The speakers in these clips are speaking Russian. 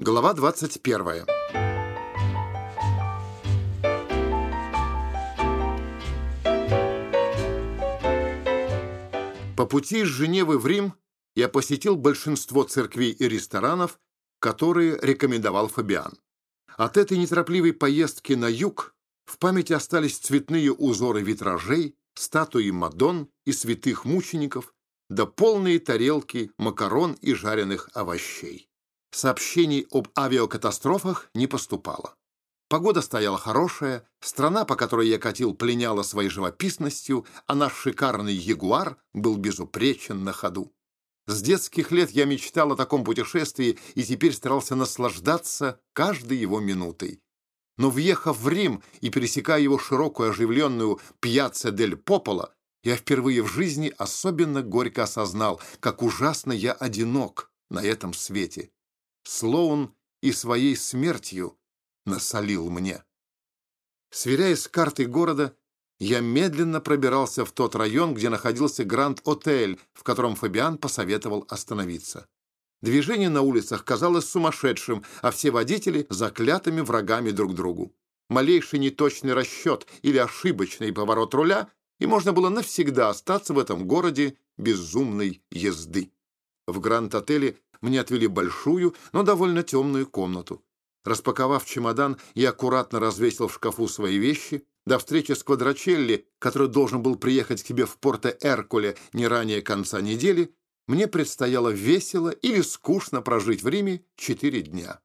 Глава 21. По пути из Женевы в Рим я посетил большинство церквей и ресторанов, которые рекомендовал Фабиан. От этой неторопливой поездки на юг в памяти остались цветные узоры витражей, статуи Мадон и святых мучеников, да полные тарелки макарон и жареных овощей. Сообщений об авиакатастрофах не поступало. Погода стояла хорошая, страна, по которой я катил, пленяла своей живописностью, а наш шикарный ягуар был безупречен на ходу. С детских лет я мечтал о таком путешествии и теперь старался наслаждаться каждой его минутой. Но въехав в Рим и пересекая его широкую оживленную пьяцца дель Пополо, я впервые в жизни особенно горько осознал, как ужасно я одинок на этом свете. Слоун и своей смертью насолил мне. Сверяясь с картой города, я медленно пробирался в тот район, где находился Гранд-отель, в котором Фабиан посоветовал остановиться. Движение на улицах казалось сумасшедшим, а все водители — заклятыми врагами друг другу. Малейший неточный расчет или ошибочный поворот руля, и можно было навсегда остаться в этом городе безумной езды. В Гранд-отеле мне отвели большую, но довольно темную комнату. Распаковав чемодан, я аккуратно развесил в шкафу свои вещи. До встречи с Квадрачелли, который должен был приехать к тебе в Порто-Эркуле не ранее конца недели, мне предстояло весело или скучно прожить в Риме четыре дня.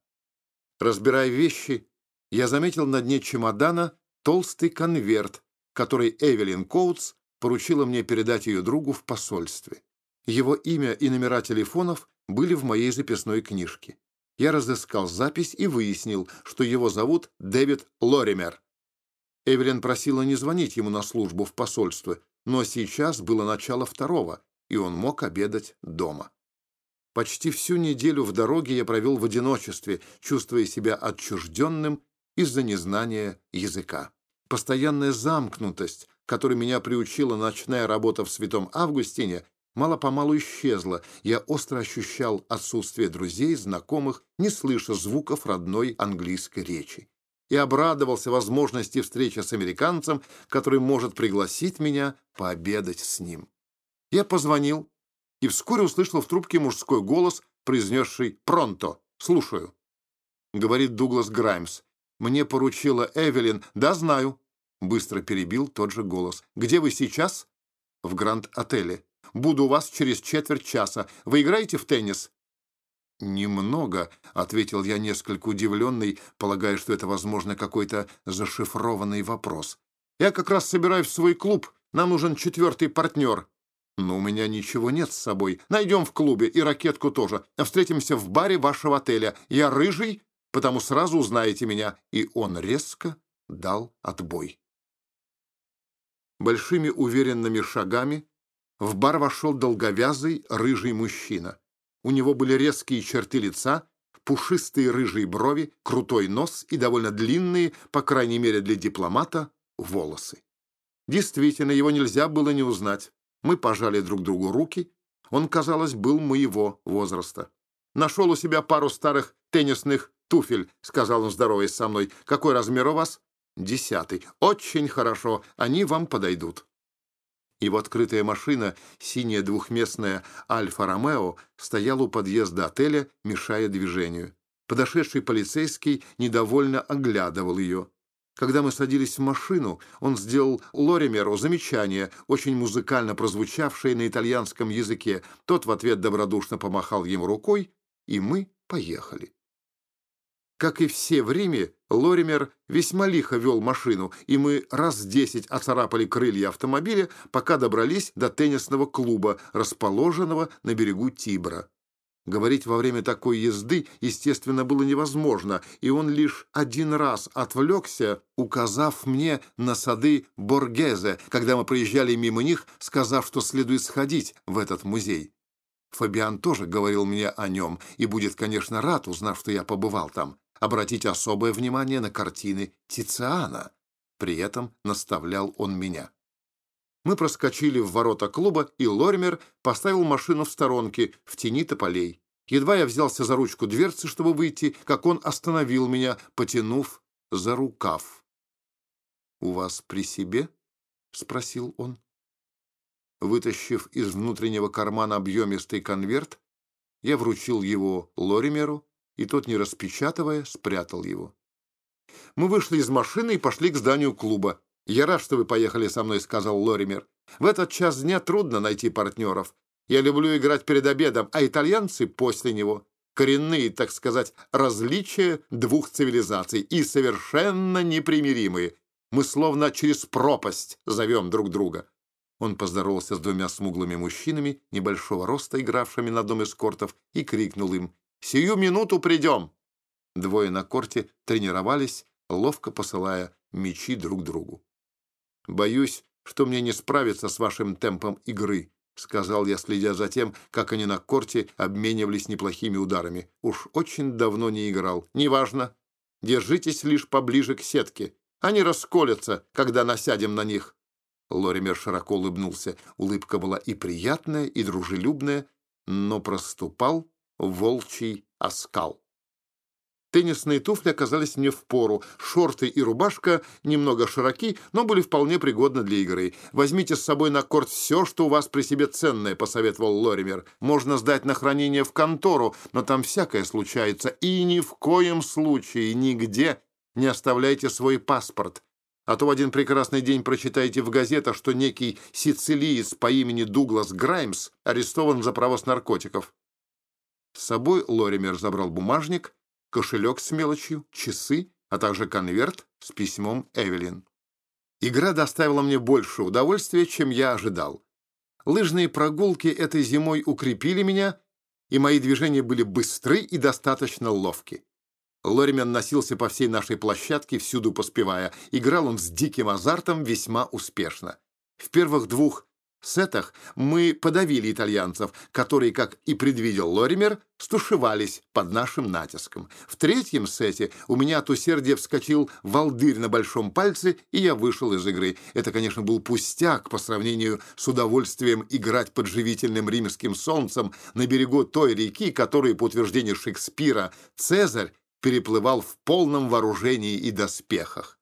Разбирая вещи, я заметил на дне чемодана толстый конверт, который Эвелин Коутс поручила мне передать ее другу в посольстве. Его имя и номера телефонов были в моей записной книжке. Я разыскал запись и выяснил, что его зовут Дэвид Лоример. Эвелин просила не звонить ему на службу в посольство, но сейчас было начало второго, и он мог обедать дома. Почти всю неделю в дороге я провел в одиночестве, чувствуя себя отчужденным из-за незнания языка. Постоянная замкнутость, которой меня приучила ночная работа в Святом Августине, мало-помалу исчезла. Я остро ощущал отсутствие друзей, знакомых, не слыша звуков родной английской речи. И обрадовался возможности встречи с американцем, который может пригласить меня пообедать с ним. Я позвонил и вскоре услышал в трубке мужской голос, произнесший «Пронто! Слушаю!» Говорит Дуглас Граймс. «Мне поручила Эвелин. Да, знаю». Быстро перебил тот же голос. «Где вы сейчас?» «В Гранд-отеле. Буду у вас через четверть часа. Вы играете в теннис?» «Немного», — ответил я несколько удивленный, полагая, что это, возможно, какой-то зашифрованный вопрос. «Я как раз собираюсь в свой клуб. Нам нужен четвертый партнер». «Но у меня ничего нет с собой. Найдем в клубе и ракетку тоже. Встретимся в баре вашего отеля. Я рыжий, потому сразу узнаете меня». И он резко дал отбой. Большими уверенными шагами в бар вошел долговязый рыжий мужчина. У него были резкие черты лица, пушистые рыжие брови, крутой нос и довольно длинные, по крайней мере для дипломата, волосы. Действительно, его нельзя было не узнать. Мы пожали друг другу руки. Он, казалось, был моего возраста. «Нашел у себя пару старых теннисных туфель», — сказал он, здороваясь со мной. «Какой размер у вас?» «Десятый. Очень хорошо. Они вам подойдут». Его открытая машина, синяя двухместная «Альфа-Ромео», стояла у подъезда отеля, мешая движению. Подошедший полицейский недовольно оглядывал ее. Когда мы садились в машину, он сделал Лоримеру замечание, очень музыкально прозвучавшее на итальянском языке. Тот в ответ добродушно помахал ему рукой, и мы поехали. Как и все в Риме, Лоример весьма лихо вел машину, и мы раз десять оцарапали крылья автомобиля, пока добрались до теннисного клуба, расположенного на берегу Тибра. Говорить во время такой езды, естественно, было невозможно, и он лишь один раз отвлекся, указав мне на сады Боргезе, когда мы проезжали мимо них, сказав, что следует сходить в этот музей. Фабиан тоже говорил мне о нем и будет, конечно, рад, узнав, что я побывал там обратить особое внимание на картины Тициана. При этом наставлял он меня. Мы проскочили в ворота клуба, и Лоример поставил машину в сторонке, в тени тополей. Едва я взялся за ручку дверцы, чтобы выйти, как он остановил меня, потянув за рукав. «У вас при себе?» — спросил он. Вытащив из внутреннего кармана объемистый конверт, я вручил его Лоримеру, и тот, не распечатывая, спрятал его. Мы вышли из машины и пошли к зданию клуба. «Я рад, что вы поехали со мной», — сказал Лоример. «В этот час дня трудно найти партнеров. Я люблю играть перед обедом, а итальянцы после него. Коренные, так сказать, различия двух цивилизаций и совершенно непримиримые. Мы словно через пропасть зовем друг друга». Он поздоровался с двумя смуглыми мужчинами, небольшого роста, игравшими на одном из кортов, и крикнул им «Сию минуту придем!». Двое на корте тренировались, ловко посылая мячи друг другу. «Боюсь, что мне не справиться с вашим темпом игры», — сказал я, следя за тем, как они на корте обменивались неплохими ударами. «Уж очень давно не играл. Неважно. Держитесь лишь поближе к сетке. Они расколятся, когда насядем на них». Лоример широко улыбнулся. Улыбка была и приятная, и дружелюбная, но проступал волчий оскал. Теннисные туфли оказались мне в пору. Шорты и рубашка немного широки, но были вполне пригодны для игры. «Возьмите с собой на корт все, что у вас при себе ценное», — посоветовал Лоример. «Можно сдать на хранение в контору, но там всякое случается. И ни в коем случае, нигде не оставляйте свой паспорт. А то в один прекрасный день прочитаете в газетах, что некий сицилиец по имени Дуглас Граймс арестован за провоз наркотиков». С собой Лоример забрал бумажник — кошелек с мелочью, часы, а также конверт с письмом Эвелин. Игра доставила мне больше удовольствия, чем я ожидал. Лыжные прогулки этой зимой укрепили меня, и мои движения были быстры и достаточно ловки. Лоримен носился по всей нашей площадке, всюду поспевая. Играл он с диким азартом весьма успешно. В первых двух сетах мы подавили итальянцев, которые, как и предвидел Лоример, стушевались под нашим натиском. В третьем сете у меня от усердия вскочил волдырь на большом пальце, и я вышел из игры. Это, конечно, был пустяк по сравнению с удовольствием играть под живительным римским солнцем на берегу той реки, которую, по утверждению Шекспира, Цезарь переплывал в полном вооружении и доспехах.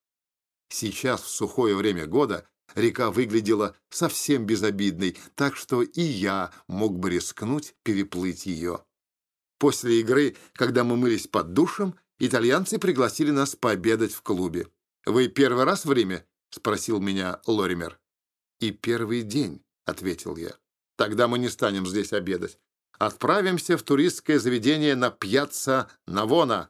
Сейчас, в сухое время года, Река выглядела совсем безобидной, так что и я мог бы рискнуть переплыть ее. После игры, когда мы мылись под душем, итальянцы пригласили нас пообедать в клубе. «Вы первый раз в Риме?» — спросил меня Лоример. «И первый день», — ответил я. «Тогда мы не станем здесь обедать. Отправимся в туристское заведение на пьяцца Навона».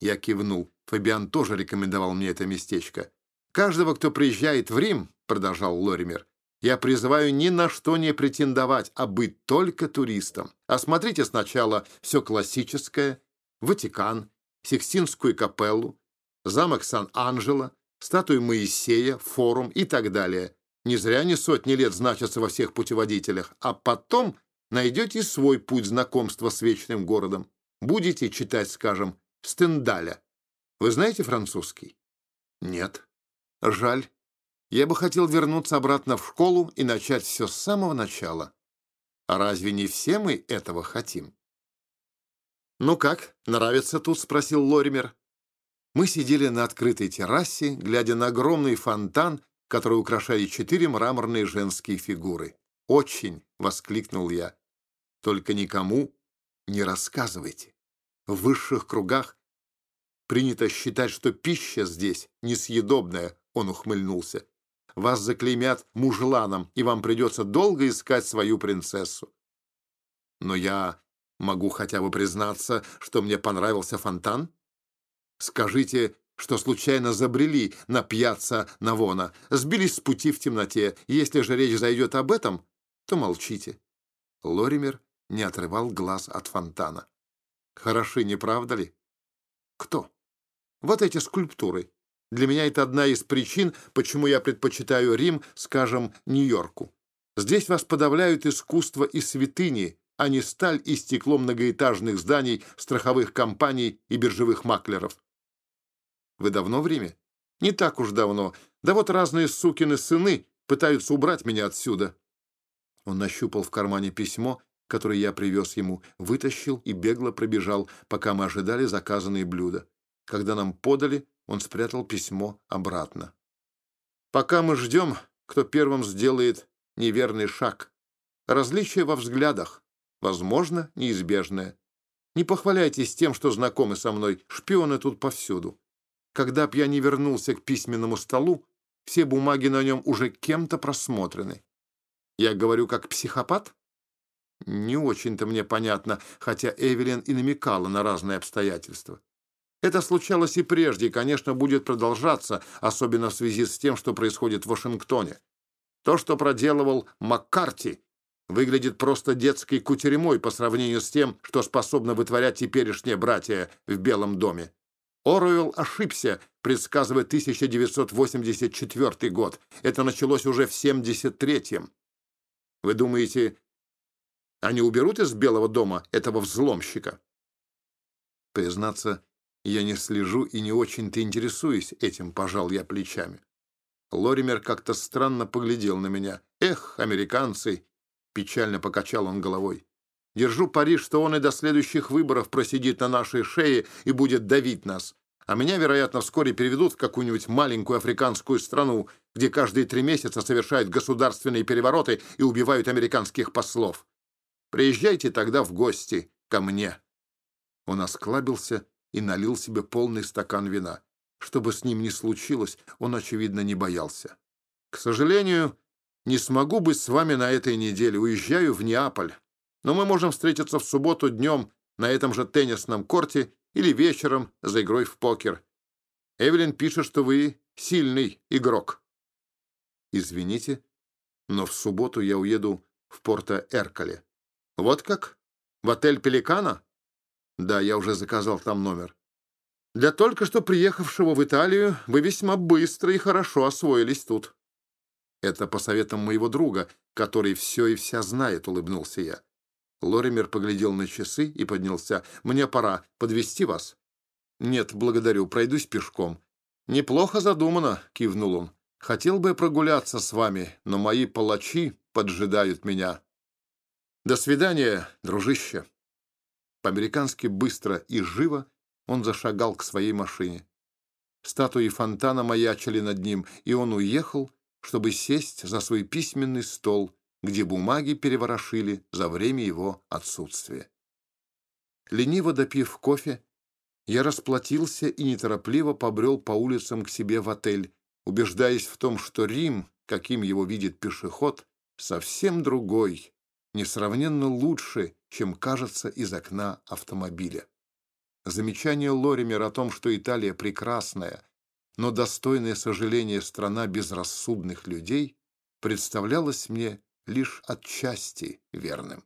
Я кивнул. Фабиан тоже рекомендовал мне это местечко. Каждого, кто приезжает в Рим, продолжал Лоример, я призываю ни на что не претендовать, а быть только туристом. Осмотрите сначала все классическое, Ватикан, Сикстинскую капеллу, замок Сан-Анджело, статую Моисея, форум и так далее. Не зря они сотни лет значатся во всех путеводителях, а потом найдете свой путь знакомства с вечным городом. Будете читать, скажем, Стендаля. Вы знаете французский? Нет. Жаль. Я бы хотел вернуться обратно в школу и начать все с самого начала. А разве не все мы этого хотим? «Ну как, нравится тут?» — спросил Лоример. Мы сидели на открытой террасе, глядя на огромный фонтан, который украшали четыре мраморные женские фигуры. «Очень!» — воскликнул я. «Только никому не рассказывайте. В высших кругах принято считать, что пища здесь несъедобная», — он ухмыльнулся вас заклеймят мужланом, и вам придется долго искать свою принцессу. Но я могу хотя бы признаться, что мне понравился фонтан? Скажите, что случайно забрели на пьяца Навона, сбились с пути в темноте. Если же речь зайдет об этом, то молчите. Лоример не отрывал глаз от фонтана. Хороши, не правда ли? Кто? Вот эти скульптуры. Для меня это одна из причин, почему я предпочитаю Рим, скажем, Нью-Йорку. Здесь вас подавляют искусство и святыни, а не сталь и стекло многоэтажных зданий, страховых компаний и биржевых маклеров. Вы давно в Риме? Не так уж давно. Да вот разные сукины сыны пытаются убрать меня отсюда. Он нащупал в кармане письмо, который я привез ему, вытащил и бегло пробежал, пока мы ожидали заказанные блюда. Когда нам подали, он спрятал письмо обратно. «Пока мы ждем, кто первым сделает неверный шаг. Различие во взглядах, возможно, неизбежное. Не похваляйтесь тем, что знакомы со мной, шпионы тут повсюду. Когда б я не вернулся к письменному столу, все бумаги на нем уже кем-то просмотрены. Я говорю как психопат? Не очень-то мне понятно, хотя Эвелин и намекала на разные обстоятельства. Это случалось и прежде, и, конечно, будет продолжаться, особенно в связи с тем, что происходит в Вашингтоне. То, что проделывал Маккарти, выглядит просто детской кутеремой по сравнению с тем, что способны вытворять теперешние братья в Белом доме. Оруэлл ошибся, предсказывая 1984 год. Это началось уже в 73-м. Вы думаете, они уберут из Белого дома этого взломщика? Признаться, я не слежу и не очень-то интересуюсь этим, пожал я плечами. Лоример как-то странно поглядел на меня. «Эх, американцы!» — печально покачал он головой. «Держу пари, что он и до следующих выборов просидит на нашей шее и будет давить нас. А меня, вероятно, вскоре переведут в какую-нибудь маленькую африканскую страну, где каждые три месяца совершают государственные перевороты и убивают американских послов. Приезжайте тогда в гости ко мне». Он осклабился и налил себе полный стакан вина. Что бы с ним ни случилось, он, очевидно, не боялся. «К сожалению, не смогу быть с вами на этой неделе. Уезжаю в Неаполь. Но мы можем встретиться в субботу днем на этом же теннисном корте или вечером за игрой в покер. Эвелин пишет, что вы сильный игрок». «Извините, но в субботу я уеду в Порто-Эркале». «Вот как? В отель «Пеликана»?» «Да, я уже заказал там номер. Для только что приехавшего в Италию вы весьма быстро и хорошо освоились тут». «Это по советам моего друга, который все и вся знает», — улыбнулся я. Лоример поглядел на часы и поднялся. «Мне пора подвести вас?» «Нет, благодарю, пройдусь пешком». «Неплохо задумано», — кивнул он. «Хотел бы прогуляться с вами, но мои палачи поджидают меня». «До свидания, дружище». По-американски быстро и живо он зашагал к своей машине. Статуи фонтана маячили над ним, и он уехал, чтобы сесть за свой письменный стол, где бумаги переворошили за время его отсутствия. Лениво допив кофе, я расплатился и неторопливо побрел по улицам к себе в отель, убеждаясь в том, что Рим, каким его видит пешеход, совсем другой, несравненно лучше, чем кажется из окна автомобиля. Замечание Лоримера о том, что Италия прекрасная, но достойная сожаления страна безрассудных людей, представлялось мне лишь отчасти верным.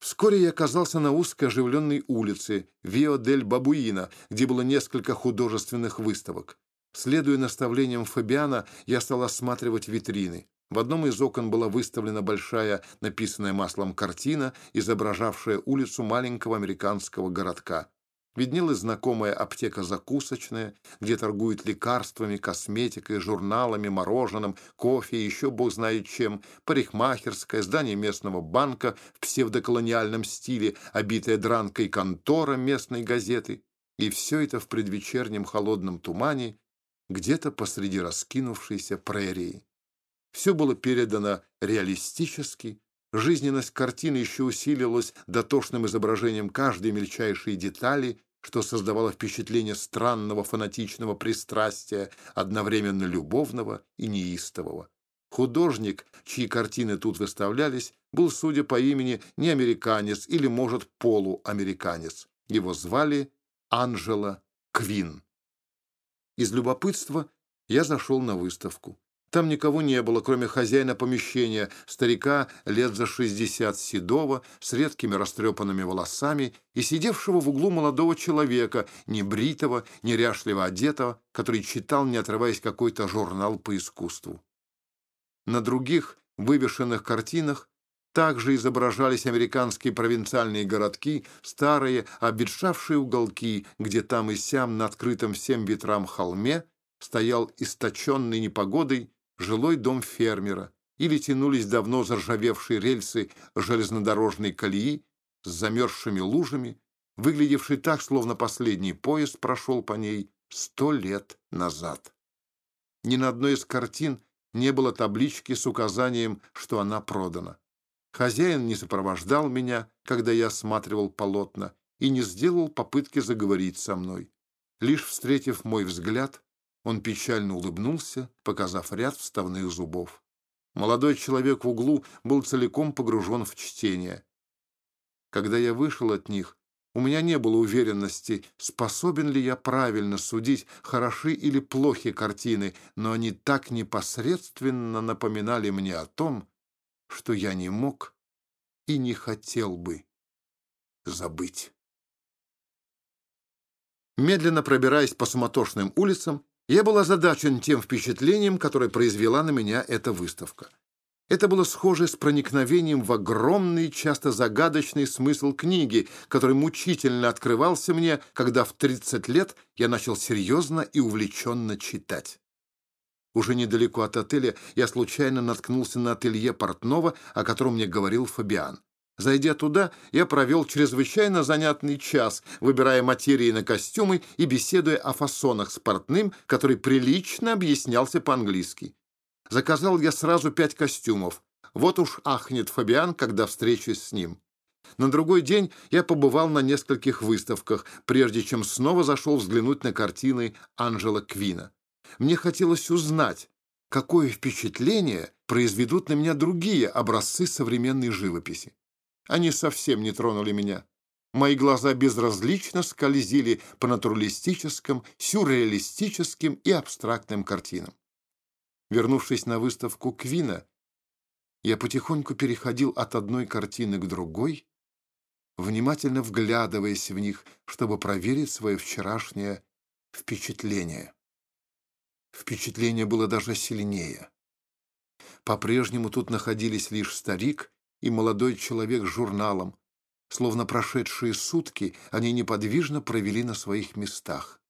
Вскоре я оказался на узкой оживленной улице Вио-дель-Бабуина, где было несколько художественных выставок. Следуя наставлениям Фабиана, я стал осматривать витрины. В одном из окон была выставлена большая, написанная маслом картина, изображавшая улицу маленького американского городка. Виднелась знакомая аптека-закусочная, где торгуют лекарствами, косметикой, журналами, мороженым, кофе и еще бог знает чем, парикмахерская, здание местного банка в псевдоколониальном стиле, обитая дранкой контора местной газеты. И все это в предвечернем холодном тумане, где-то посреди раскинувшейся прерии. Все было передано реалистически, Жизненность картины еще усилилась дотошным изображением каждой мельчайшей детали, что создавало впечатление странного фанатичного пристрастия, одновременно любовного и неистового. Художник, чьи картины тут выставлялись, был, судя по имени, не американец или, может, полуамериканец. Его звали Анжела Квин. Из любопытства я зашел на выставку. Там никого не было, кроме хозяина помещения, старика лет за шестьдесят седого, с редкими растрепанными волосами и сидевшего в углу молодого человека, небритого, неряшливо одетого, который читал, не отрываясь, какой-то журнал по искусству. На других вывешенных картинах также изображались американские провинциальные городки, старые, обветшавшие уголки, где там и сям на открытом всем ветрам холме стоял источенный непогодой жилой дом фермера, или тянулись давно заржавевшие рельсы железнодорожной колеи с замерзшими лужами, выглядевшей так, словно последний поезд прошел по ней сто лет назад. Ни на одной из картин не было таблички с указанием, что она продана. Хозяин не сопровождал меня, когда я осматривал полотна, и не сделал попытки заговорить со мной. Лишь встретив мой взгляд, он печально улыбнулся, показав ряд вставных зубов. Молодой человек в углу был целиком погружен в чтение. Когда я вышел от них, у меня не было уверенности, способен ли я правильно судить, хороши или плохи картины, но они так непосредственно напоминали мне о том, что я не мог и не хотел бы забыть. Медленно пробираясь по суматошным улицам, я был озадачен тем впечатлением, которое произвела на меня эта выставка. Это было схоже с проникновением в огромный, часто загадочный смысл книги, который мучительно открывался мне, когда в 30 лет я начал серьезно и увлеченно читать. Уже недалеко от отеля я случайно наткнулся на ателье портного, о котором мне говорил Фабиан. Зайдя туда, я провел чрезвычайно занятный час, выбирая материи на костюмы и беседуя о фасонах с портным, который прилично объяснялся по-английски. Заказал я сразу пять костюмов. Вот уж ахнет Фабиан, когда встречусь с ним. На другой день я побывал на нескольких выставках, прежде чем снова зашел взглянуть на картины Анжела Квина. Мне хотелось узнать, какое впечатление произведут на меня другие образцы современной живописи. Они совсем не тронули меня. Мои глаза безразлично скользили по натуралистическим, сюрреалистическим и абстрактным картинам. Вернувшись на выставку Квина, я потихоньку переходил от одной картины к другой, внимательно вглядываясь в них, чтобы проверить свое вчерашнее впечатление. Впечатление было даже сильнее. По-прежнему тут находились лишь старик и молодой человек с журналом. Словно прошедшие сутки они неподвижно провели на своих местах.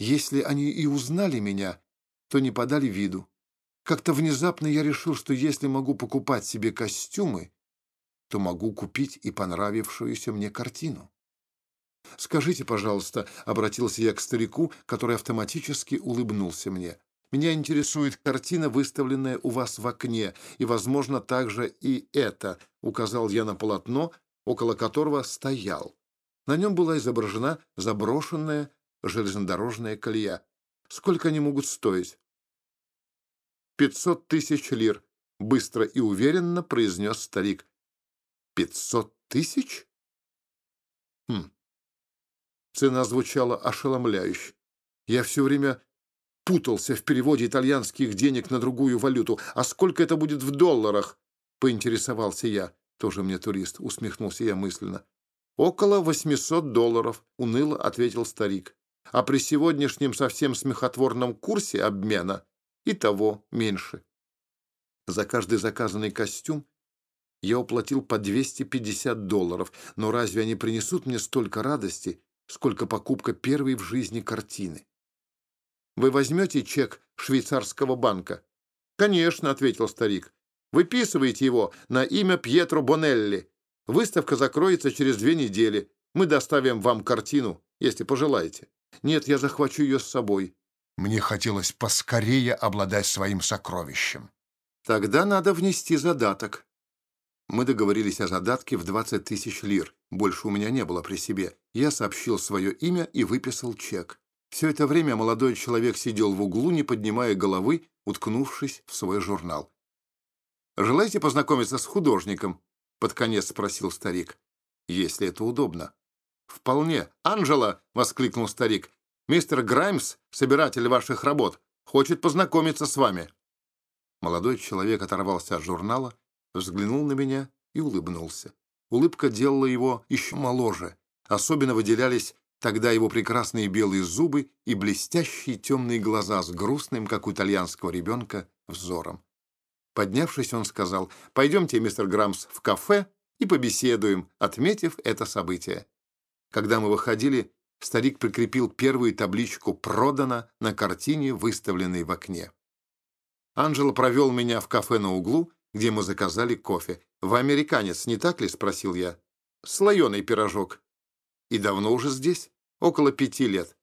Если они и узнали меня, то не подали виду. Как-то внезапно я решил, что если могу покупать себе костюмы, то могу купить и понравившуюся мне картину. «Скажите, пожалуйста», — обратился я к старику, который автоматически улыбнулся мне, меня интересует картина, выставленная у вас в окне, и, возможно, также и это, указал я на полотно, около которого стоял. На нем была изображена заброшенная железнодорожная колея. Сколько они могут стоить? «Пятьсот тысяч лир», — быстро и уверенно произнес старик. «Пятьсот тысяч?» Хм. Цена звучала ошеломляюще. Я все время путался в переводе итальянских денег на другую валюту. А сколько это будет в долларах? Поинтересовался я. Тоже мне турист, усмехнулся я мысленно. Около 800 долларов, уныло ответил старик. А при сегодняшнем совсем смехотворном курсе обмена и того меньше. За каждый заказанный костюм я уплатил по 250 долларов, но разве они принесут мне столько радости, сколько покупка первой в жизни картины? Вы возьмете чек швейцарского банка?» «Конечно», — ответил старик. «Выписывайте его на имя Пьетро Бонелли. Выставка закроется через две недели. Мы доставим вам картину, если пожелаете. Нет, я захвачу ее с собой». Мне хотелось поскорее обладать своим сокровищем. Тогда надо внести задаток. Мы договорились о задатке в 20 тысяч лир. Больше у меня не было при себе. Я сообщил свое имя и выписал чек. Все это время молодой человек сидел в углу, не поднимая головы, уткнувшись в свой журнал. «Желаете познакомиться с художником?» — под конец спросил старик. «Если это удобно». «Вполне. Анжела!» — воскликнул старик. «Мистер Граймс, собиратель ваших работ, хочет познакомиться с вами». Молодой человек оторвался от журнала, взглянул на меня и улыбнулся. Улыбка делала его еще моложе. Особенно выделялись Тогда его прекрасные белые зубы и блестящие темные глаза с грустным, как у итальянского ребенка, взором. Поднявшись, он сказал, «Пойдемте, мистер Грамс, в кафе и побеседуем, отметив это событие». Когда мы выходили, старик прикрепил первую табличку «Продано» на картине, выставленной в окне. Анджело провел меня в кафе на углу, где мы заказали кофе. «Вы американец, не так ли?» — спросил я. «Слоеный пирожок». «И давно уже здесь?» «Около пяти лет».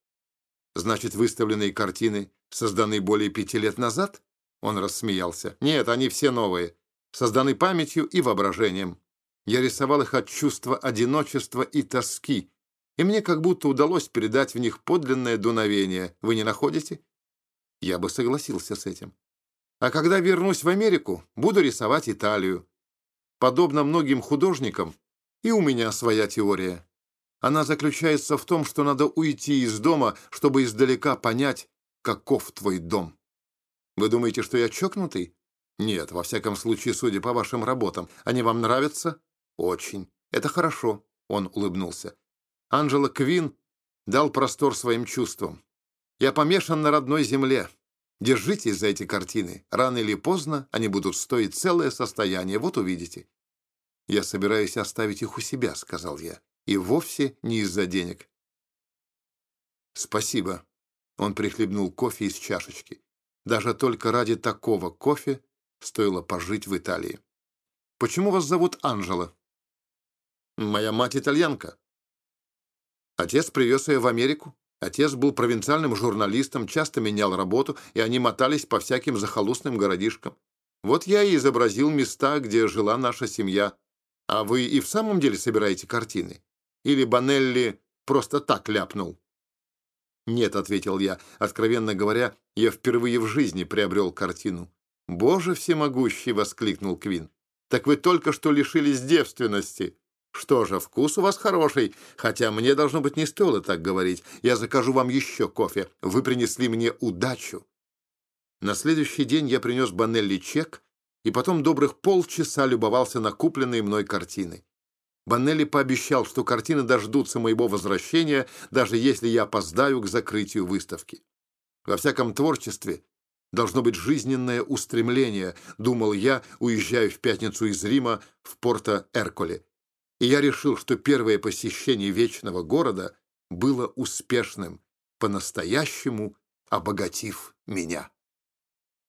«Значит, выставленные картины созданы более пяти лет назад?» Он рассмеялся. «Нет, они все новые. Созданы памятью и воображением. Я рисовал их от чувства одиночества и тоски, и мне как будто удалось передать в них подлинное дуновение. Вы не находите?» Я бы согласился с этим. А когда вернусь в Америку, буду рисовать Италию. Подобно многим художникам, и у меня своя теория. Она заключается в том, что надо уйти из дома, чтобы издалека понять, каков твой дом. Вы думаете, что я чокнутый? Нет, во всяком случае, судя по вашим работам. Они вам нравятся? Очень. Это хорошо, он улыбнулся. Анджела Квин дал простор своим чувствам. Я помешан на родной земле. Держитесь за эти картины. Рано или поздно они будут стоить целое состояние. Вот увидите. Я собираюсь оставить их у себя, сказал я. И вовсе не из-за денег. Спасибо. Он прихлебнул кофе из чашечки. Даже только ради такого кофе стоило пожить в Италии. Почему вас зовут Анжела? Моя мать итальянка. Отец привез ее в Америку. Отец был провинциальным журналистом, часто менял работу, и они мотались по всяким захолустным городишкам. Вот я и изобразил места, где жила наша семья. А вы и в самом деле собираете картины? Или Банелли просто так ляпнул?» «Нет», — ответил я. Откровенно говоря, я впервые в жизни приобрел картину. «Боже всемогущий!» — воскликнул Квин. «Так вы только что лишились девственности!» «Что же, вкус у вас хороший, хотя мне, должно быть, не стоило так говорить. Я закажу вам еще кофе. Вы принесли мне удачу». На следующий день я принес Банелли чек, и потом добрых полчаса любовался на купленные мной картины. Банелли пообещал, что картины дождутся моего возвращения, даже если я опоздаю к закрытию выставки. Во всяком творчестве должно быть жизненное устремление, думал я, уезжая в пятницу из Рима в Порто-Эрколе и я решил, что первое посещение вечного города было успешным, по-настоящему обогатив меня.